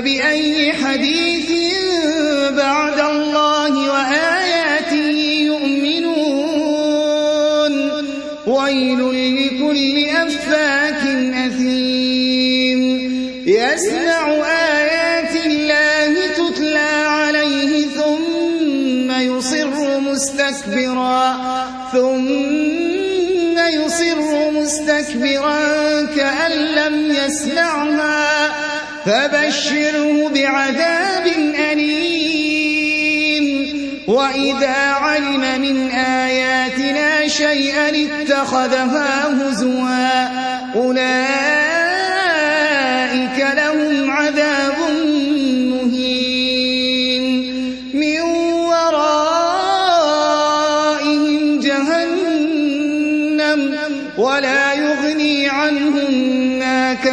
فبأي حديث بعد الله وآياته يؤمنون؟ ويل لكل أفاك أثيم. يسمع آيات الله تتلى عليه ثم يصر مستكبرا. ثم يصر مستكبرا كأن لم يسمعها. فبشره بعذاب أليم. وإذا علم من آياتنا شيئا اتخذها هزوا أولئك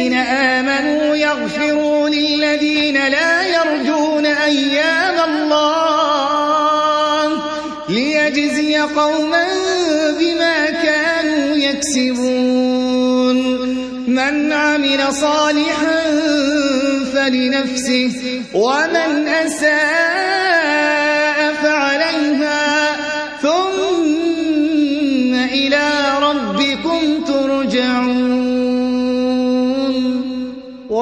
للذين آمنوا يغفروا للذين لا يرجون أيام الله ليجزي قوما بما كانوا يكسبون. من عمل صالحا فلنفسه ومن أساء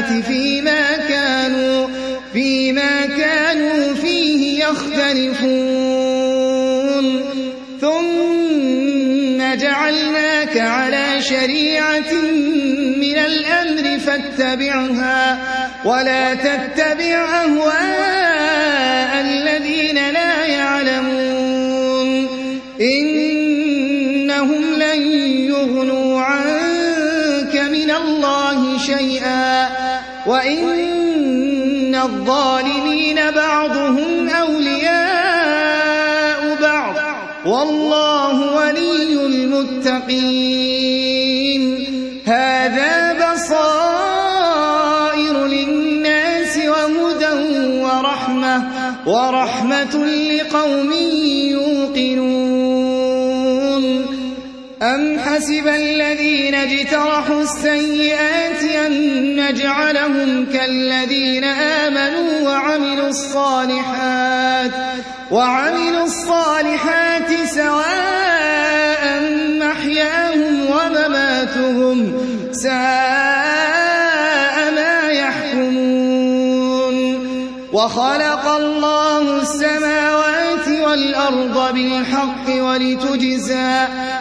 القيامة فيما كانوا فيما كانوا فيه يختلفون. ثم جعلناك على شريعة من الأمر فاتبعها ولا تتبع أهواء الظالمين بعضهم أولياء بعض. والله ولي المتقين. هذا بصائر للناس وهدى ورحمة. ورحمة لقوم أم حسب الذين اجترحوا السيئات أن نجعلهم كالذين آمنوا وعملوا الصالحات وعملوا الصالحات سواء محياهم ومماتهم ساء ما يحكمون. وخلق الله السماوات والأرض بالحق ولتجزى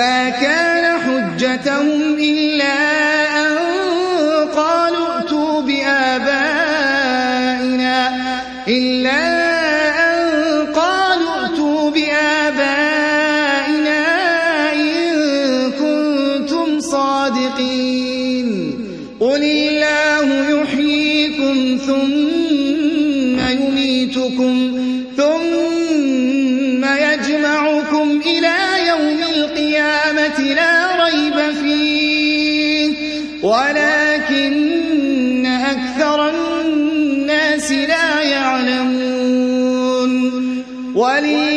ما كان حجتهم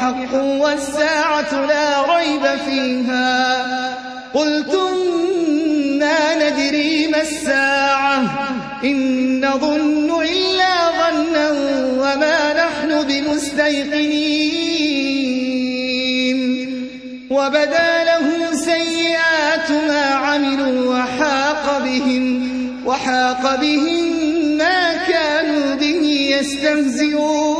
الله حق والساعة لا ريب فيها. قلتم ما ندري ما الساعة. إن نظن إلا ظنا وما نحن بمستيقنين. وبدا لهم سيئات ما عملوا وحاق بهم وحاق بهم ما كانوا به يستهزئون.